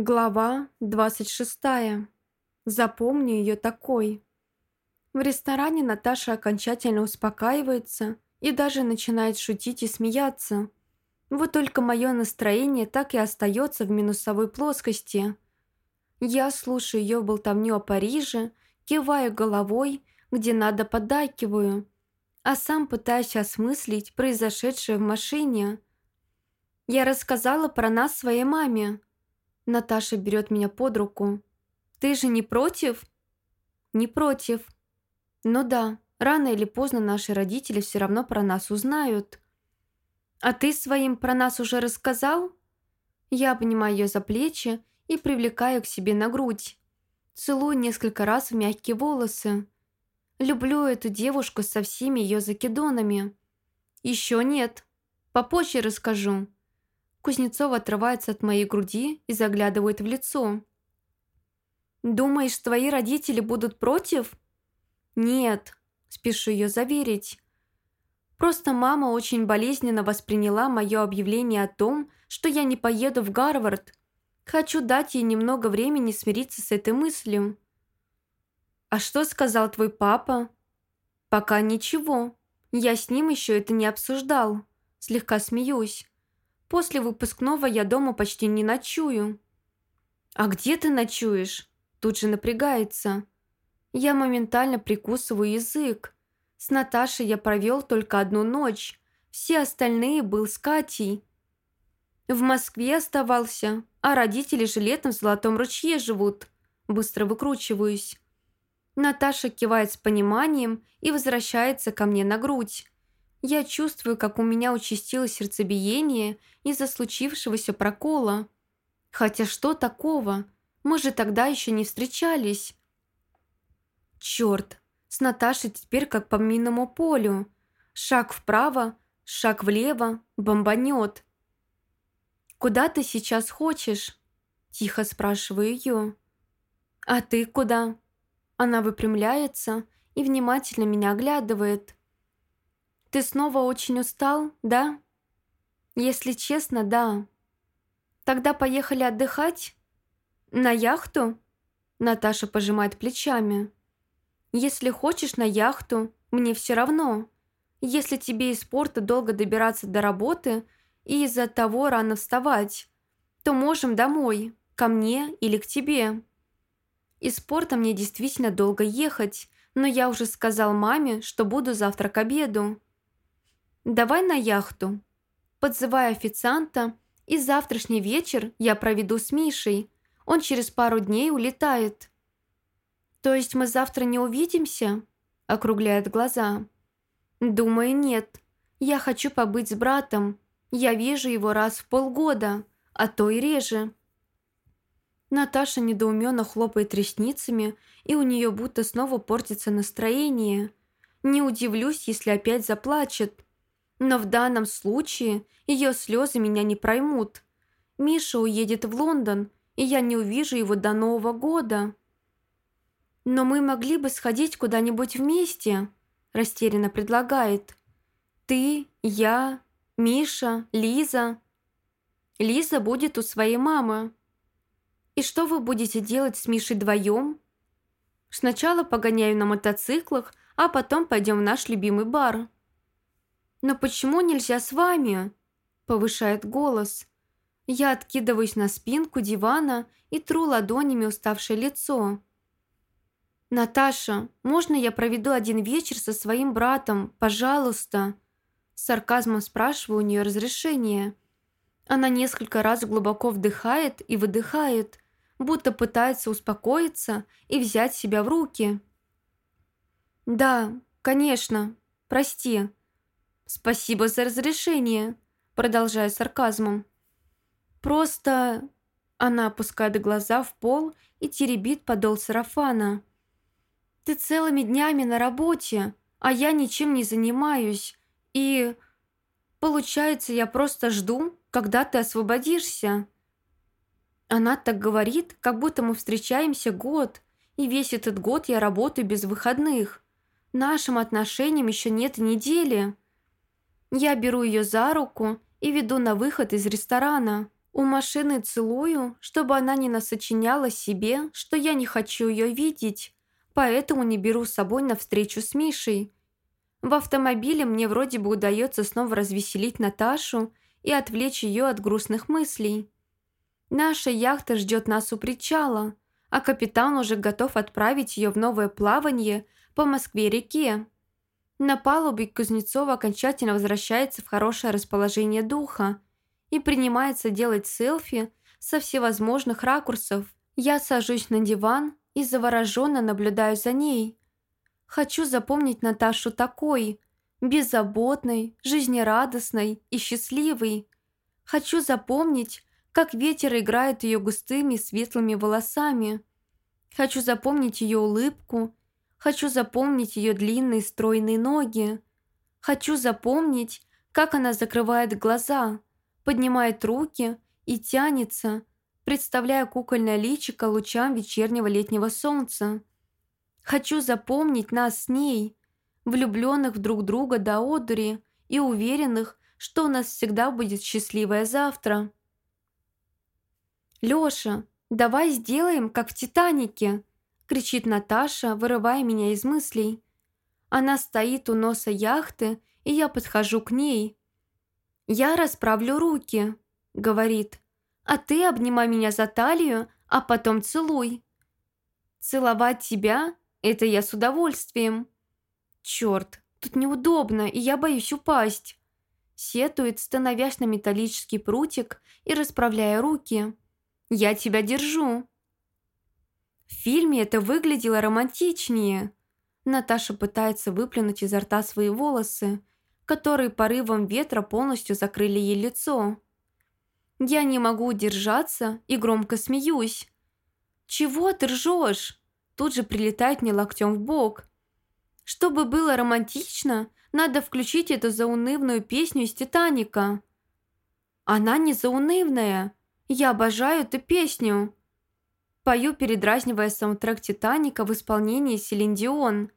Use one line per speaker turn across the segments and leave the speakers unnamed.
Глава 26. Запомню ее такой. В ресторане Наташа окончательно успокаивается и даже начинает шутить и смеяться. Вот только мое настроение так и остается в минусовой плоскости. Я слушаю ее болтовню о Париже, киваю головой, где надо поддакиваю, а сам пытаюсь осмыслить произошедшее в машине. Я рассказала про нас своей маме, Наташа берет меня под руку. «Ты же не против?» «Не против». «Ну да, рано или поздно наши родители все равно про нас узнают». «А ты своим про нас уже рассказал?» Я обнимаю ее за плечи и привлекаю к себе на грудь. Целую несколько раз в мягкие волосы. Люблю эту девушку со всеми ее закидонами. Еще нет. Попозже расскажу. Кузнецов отрывается от моей груди и заглядывает в лицо. «Думаешь, твои родители будут против?» «Нет», – спешу ее заверить. «Просто мама очень болезненно восприняла мое объявление о том, что я не поеду в Гарвард. Хочу дать ей немного времени смириться с этой мыслью». «А что сказал твой папа?» «Пока ничего. Я с ним еще это не обсуждал». Слегка смеюсь. После выпускного я дома почти не ночую». «А где ты ночуешь?» Тут же напрягается. Я моментально прикусываю язык. С Наташей я провел только одну ночь. Все остальные был с Катей. В Москве оставался, а родители же летом в Золотом ручье живут. Быстро выкручиваюсь. Наташа кивает с пониманием и возвращается ко мне на грудь. Я чувствую, как у меня участилось сердцебиение из-за случившегося прокола. Хотя что такого? Мы же тогда еще не встречались. Черт, с Наташей теперь как по минному полю. Шаг вправо, шаг влево, бомбанет. «Куда ты сейчас хочешь?» Тихо спрашиваю ее. «А ты куда?» Она выпрямляется и внимательно меня оглядывает. «Ты снова очень устал, да?» «Если честно, да». «Тогда поехали отдыхать?» «На яхту?» Наташа пожимает плечами. «Если хочешь на яхту, мне все равно. Если тебе из порта долго добираться до работы и из-за того рано вставать, то можем домой, ко мне или к тебе». Из порта мне действительно долго ехать, но я уже сказал маме, что буду завтра к обеду. «Давай на яхту». Подзываю официанта, и завтрашний вечер я проведу с Мишей. Он через пару дней улетает. «То есть мы завтра не увидимся?» Округляет глаза. «Думаю, нет. Я хочу побыть с братом. Я вижу его раз в полгода, а то и реже». Наташа недоуменно хлопает ресницами, и у нее будто снова портится настроение. Не удивлюсь, если опять заплачет. Но в данном случае ее слезы меня не проймут. Миша уедет в Лондон, и я не увижу его до Нового года. «Но мы могли бы сходить куда-нибудь вместе», – растерянно предлагает. «Ты, я, Миша, Лиза». Лиза будет у своей мамы. «И что вы будете делать с Мишей вдвоем?» «Сначала погоняю на мотоциклах, а потом пойдем в наш любимый бар». «Но почему нельзя с вами?» Повышает голос. Я откидываюсь на спинку дивана и тру ладонями уставшее лицо. «Наташа, можно я проведу один вечер со своим братом? Пожалуйста!» С сарказмом спрашиваю у нее разрешение. Она несколько раз глубоко вдыхает и выдыхает, будто пытается успокоиться и взять себя в руки. «Да, конечно. Прости», «Спасибо за разрешение», продолжая сарказмом. «Просто...» Она опускает глаза в пол и теребит подол сарафана. «Ты целыми днями на работе, а я ничем не занимаюсь. И... Получается, я просто жду, когда ты освободишься». Она так говорит, как будто мы встречаемся год, и весь этот год я работаю без выходных. Нашим отношениям еще нет недели. Я беру ее за руку и веду на выход из ресторана. У машины целую, чтобы она не насочиняла себе, что я не хочу ее видеть, поэтому не беру с собой на встречу с Мишей. В автомобиле мне вроде бы удается снова развеселить Наташу и отвлечь ее от грустных мыслей. Наша яхта ждет нас у причала, а капитан уже готов отправить ее в новое плавание по Москве-реке. На палубе Кузнецова окончательно возвращается в хорошее расположение духа и принимается делать селфи со всевозможных ракурсов. Я сажусь на диван и завороженно наблюдаю за ней. Хочу запомнить Наташу такой, беззаботной, жизнерадостной и счастливой. Хочу запомнить, как ветер играет ее густыми светлыми волосами. Хочу запомнить ее улыбку. Хочу запомнить ее длинные стройные ноги. Хочу запомнить, как она закрывает глаза, поднимает руки и тянется, представляя кукольное личико лучам вечернего летнего солнца. Хочу запомнить нас с ней, влюбленных в друг друга до одури и уверенных, что у нас всегда будет счастливое завтра. «Лёша, давай сделаем, как в «Титанике», – кричит Наташа, вырывая меня из мыслей. Она стоит у носа яхты, и я подхожу к ней. «Я расправлю руки», – говорит, – «а ты обнимай меня за талию, а потом целуй». «Целовать тебя – это я с удовольствием». «Черт, тут неудобно, и я боюсь упасть». Сетует, становясь на металлический прутик и расправляя руки. «Я тебя держу». В фильме это выглядело романтичнее. Наташа пытается выплюнуть изо рта свои волосы, которые порывом ветра полностью закрыли ей лицо. Я не могу удержаться и громко смеюсь. «Чего ты ржешь?» Тут же прилетает мне локтем в бок. Чтобы было романтично, надо включить эту заунывную песню из «Титаника». Она не заунывная. Я обожаю эту песню. Пою, передразнивая саундтрек «Титаника» в исполнении Селин Дион.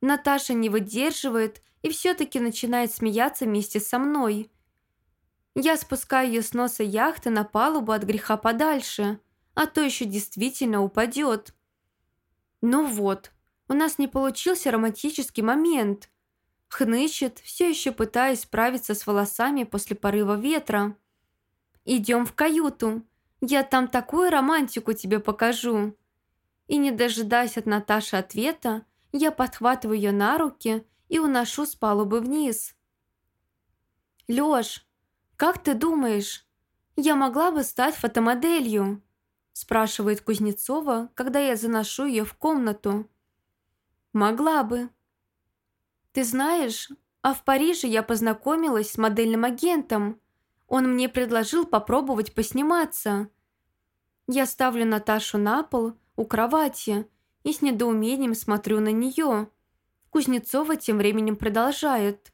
Наташа не выдерживает и все-таки начинает смеяться вместе со мной. Я спускаю ее с носа яхты на палубу от греха подальше, а то еще действительно упадет. Ну вот, у нас не получился романтический момент. Хнычет, все еще пытаясь справиться с волосами после порыва ветра. «Идем в каюту. Я там такую романтику тебе покажу». И не дожидаясь от Наташи ответа, я подхватываю ее на руки и уношу с палубы вниз. «Лёш, как ты думаешь, я могла бы стать фотомоделью?» спрашивает Кузнецова, когда я заношу ее в комнату. Могла бы. Ты знаешь, а в Париже я познакомилась с модельным агентом. Он мне предложил попробовать посниматься. Я ставлю Наташу на пол у кровати и с недоумением смотрю на нее. Кузнецова тем временем продолжает.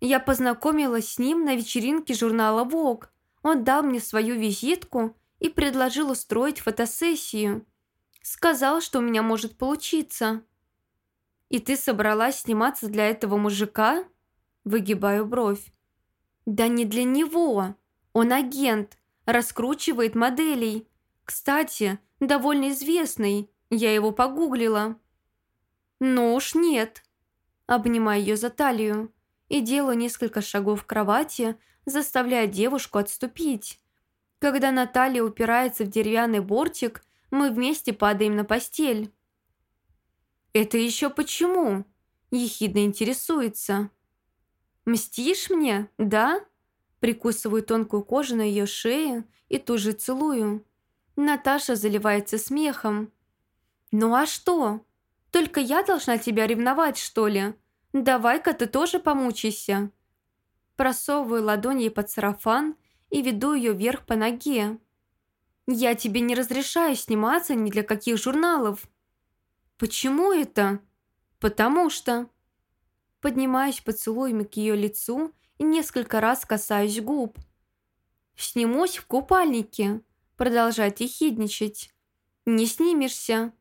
Я познакомилась с ним на вечеринке журнала Vogue. Он дал мне свою визитку и предложил устроить фотосессию. Сказал, что у меня может получиться. «И ты собралась сниматься для этого мужика?» Выгибаю бровь. «Да не для него. Он агент, раскручивает моделей. Кстати, довольно известный, я его погуглила». «Ну уж нет». Обнимаю ее за талию и делаю несколько шагов к кровати, заставляя девушку отступить. Когда Наталья упирается в деревянный бортик, мы вместе падаем на постель. «Это еще почему?» – ехидно интересуется. «Мстишь мне, да?» Прикусываю тонкую кожу на ее шее и тут же целую. Наташа заливается смехом. «Ну а что? Только я должна тебя ревновать, что ли? Давай-ка ты тоже помучайся». Просовываю ладонь ей под сарафан и веду ее вверх по ноге. «Я тебе не разрешаю сниматься ни для каких журналов». «Почему это?» «Потому что...» Поднимаюсь поцелуями к ее лицу и несколько раз касаюсь губ. «Снимусь в купальнике», продолжать ехидничать. «Не снимешься».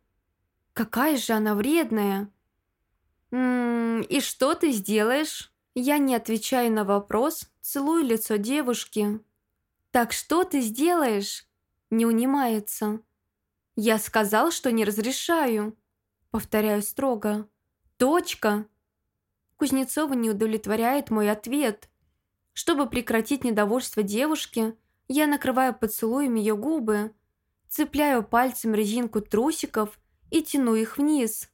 «Какая же она вредная!» «Ммм, и что ты сделаешь?» Я не отвечаю на вопрос, целую лицо девушки. «Так что ты сделаешь?» Не унимается. «Я сказал, что не разрешаю», — повторяю строго. «Точка!» Кузнецова не удовлетворяет мой ответ. Чтобы прекратить недовольство девушки, я накрываю поцелуем ее губы, цепляю пальцем резинку трусиков и тяну их вниз.